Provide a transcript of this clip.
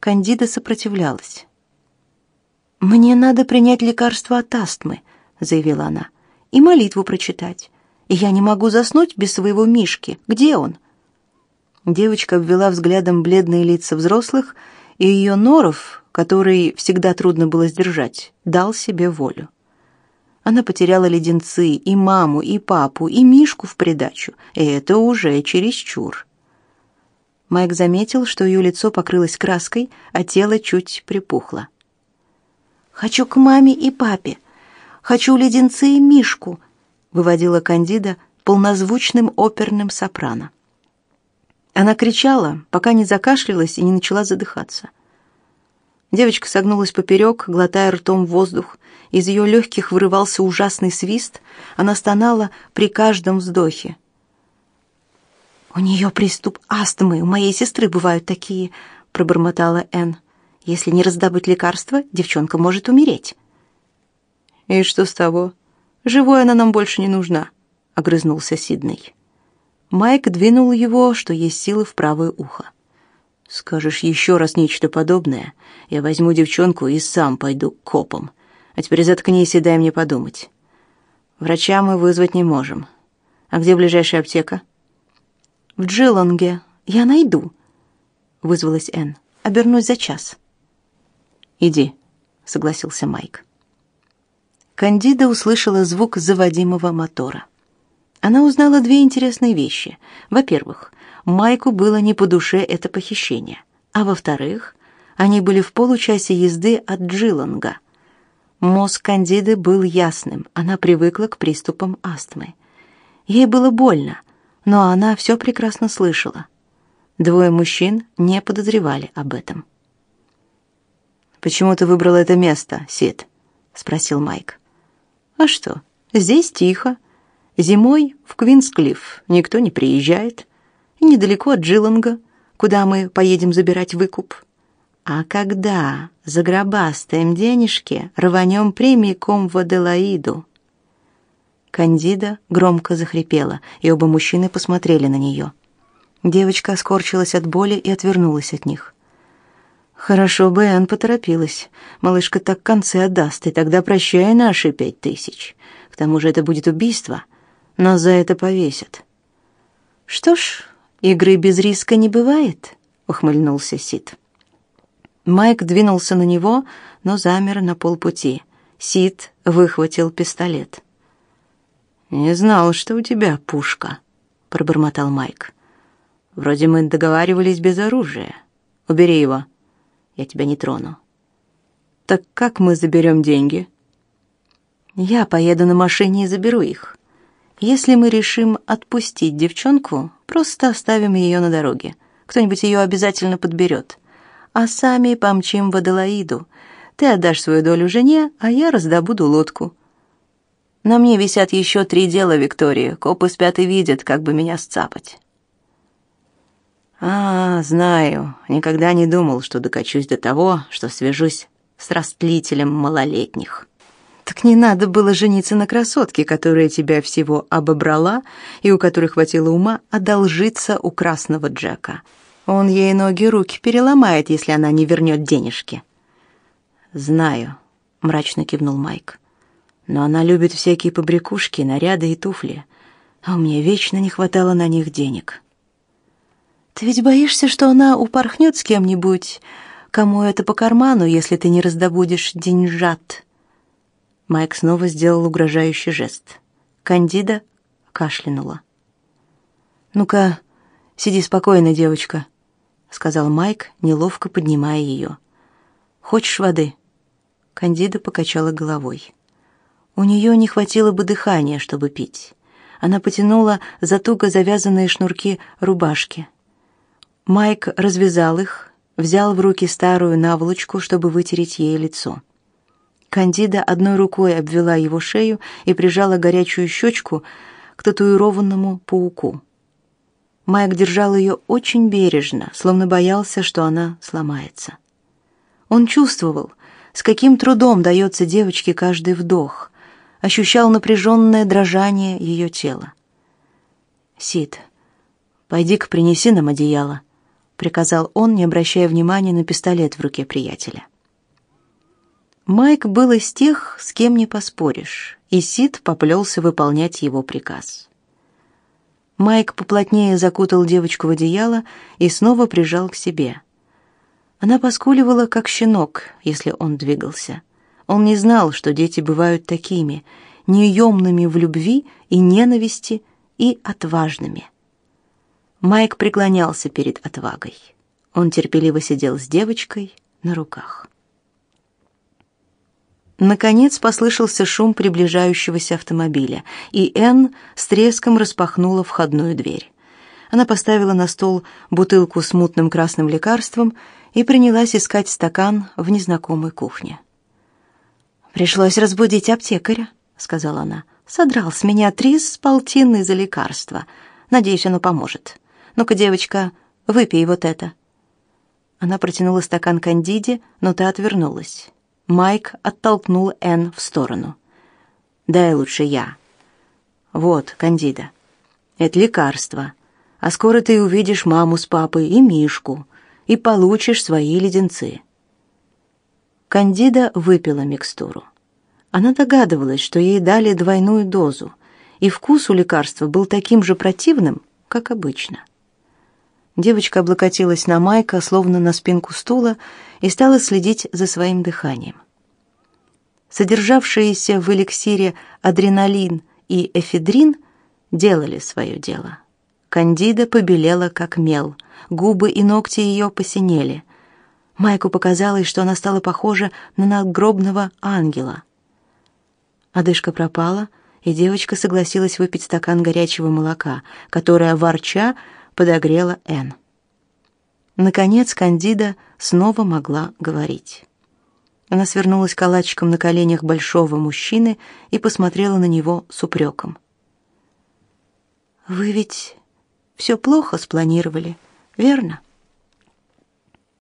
Кандида сопротивлялась. «Мне надо принять лекарство от астмы», — заявила она, — «и молитву прочитать. И я не могу заснуть без своего Мишки. Где он?» Девочка обвела взглядом бледные лица взрослых, и ее норов, который всегда трудно было сдержать, дал себе волю. Она потеряла леденцы, и маму, и папу, и Мишку в придачу, и это уже чересчур. Майк заметил, что ее лицо покрылось краской, а тело чуть припухло. «Хочу к маме и папе. Хочу леденцы и Мишку», — выводила Кандида полнозвучным оперным сопрано. Она кричала, пока не закашлялась и не начала задыхаться. Девочка согнулась поперек, глотая ртом воздух. Из ее легких вырывался ужасный свист. Она стонала при каждом вздохе. «У нее приступ астмы, у моей сестры бывают такие», — пробормотала Энн. «Если не раздобыть лекарства, девчонка может умереть». «И что с того? Живой она нам больше не нужна», — огрызнулся Сидней. Майк двинул его, что есть силы, в правое ухо. «Скажешь еще раз нечто подобное, я возьму девчонку и сам пойду к копам. А теперь заткнись и дай мне подумать. Врача мы вызвать не можем. А где ближайшая аптека?» «В Джиланге. Я найду», — вызвалась Энн. «Обернусь за час». «Иди», — согласился Майк. Кандида услышала звук заводимого мотора. Она узнала две интересные вещи. Во-первых, Майку было не по душе это похищение. А во-вторых, они были в получасе езды от Джиланга. Мозг Кандиды был ясным, она привыкла к приступам астмы. Ей было больно, но она все прекрасно слышала. Двое мужчин не подозревали об этом. «Почему ты выбрала это место, Сид?» — спросил Майк. «А что, здесь тихо. Зимой в Квинсклифф никто не приезжает. И недалеко от Джиланга, куда мы поедем забирать выкуп. А когда загробастаем денежки, рванем прямиком в Аделаиду». Кандида громко захрипела, и оба мужчины посмотрели на нее. Девочка скорчилась от боли и отвернулась от них. Хорошо бы Энн поторопилась. Малышка так концы отдаст, и тогда прощай наши пять тысяч. К тому же это будет убийство. Нас за это повесят. Что ж, игры без риска не бывает, ухмыльнулся Сид. Майк двинулся на него, но замер на полпути. Сид выхватил пистолет. «Не знал, что у тебя пушка», — пробормотал Майк. «Вроде мы договаривались без оружия. Убери его. Я тебя не трону». «Так как мы заберем деньги?» «Я поеду на машине и заберу их. Если мы решим отпустить девчонку, просто оставим ее на дороге. Кто-нибудь ее обязательно подберет. А сами помчим в Аделаиду. Ты отдашь свою долю жене, а я раздобуду лодку. На мне висят еще три дела, Виктория. Копы спят и видят, как бы меня сцапать. А, знаю. Никогда не думал, что докачусь до того, что свяжусь с растлителем малолетних. Так не надо было жениться на красотке, которая тебя всего обобрала и у которой хватило ума одолжиться у красного Джека. Он ей ноги и руки переломает, если она не вернет денежки. Знаю, мрачно кивнул Майк но она любит всякие побрякушки, наряды и туфли, а у меня вечно не хватало на них денег. Ты ведь боишься, что она упорхнет с кем-нибудь, кому это по карману, если ты не раздобудешь деньжат? Майк снова сделал угрожающий жест. Кандида кашлянула. «Ну-ка, сиди спокойно, девочка», — сказал Майк, неловко поднимая ее. «Хочешь воды?» Кандида покачала головой. У нее не хватило бы дыхания, чтобы пить. Она потянула за туго завязанные шнурки рубашки. Майк развязал их, взял в руки старую наволочку, чтобы вытереть ей лицо. Кандида одной рукой обвела его шею и прижала горячую щечку к татуированному пауку. Майк держал ее очень бережно, словно боялся, что она сломается. Он чувствовал, с каким трудом дается девочке каждый вдох, ощущал напряженное дрожание ее тела. «Сид, пойди-ка принеси нам одеяло», — приказал он, не обращая внимания на пистолет в руке приятеля. Майк был из тех, с кем не поспоришь, и Сид поплелся выполнять его приказ. Майк поплотнее закутал девочку в одеяло и снова прижал к себе. Она поскуливала, как щенок, если он двигался. Он не знал, что дети бывают такими, неуемными в любви и ненависти и отважными. Майк преклонялся перед отвагой. Он терпеливо сидел с девочкой на руках. Наконец послышался шум приближающегося автомобиля, и Энн с треском распахнула входную дверь. Она поставила на стол бутылку с мутным красным лекарством и принялась искать стакан в незнакомой кухне. «Пришлось разбудить аптекаря», — сказала она. «Содрал с меня три с полтинны за лекарство. Надеюсь, оно поможет. Ну-ка, девочка, выпей вот это». Она протянула стакан Кандиде, но та отвернулась. Майк оттолкнул Энн в сторону. «Дай лучше я». «Вот, Кандида. Это лекарство. А скоро ты увидишь маму с папой и Мишку, и получишь свои леденцы». Кандида выпила микстуру. Она догадывалась, что ей дали двойную дозу, и вкус у лекарства был таким же противным, как обычно. Девочка облокотилась на Майка, словно на спинку стула, и стала следить за своим дыханием. Содержавшиеся в эликсире адреналин и эфедрин делали свое дело. Кандида побелела как мел, губы и ногти ее посинели. Майку показалось, что она стала похожа на надгробного ангела. Одышка пропала, и девочка согласилась выпить стакан горячего молока, которое ворча подогрела Энн. Наконец Кандида снова могла говорить. Она свернулась калачиком на коленях большого мужчины и посмотрела на него с упреком. «Вы ведь все плохо спланировали, верно?»